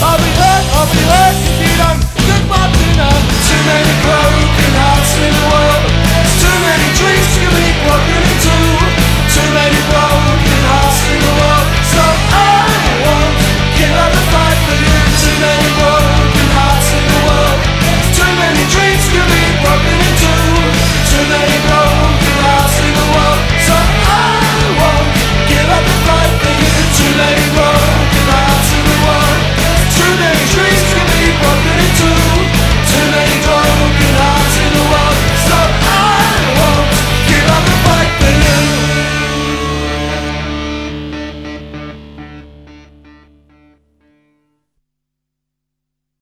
I'll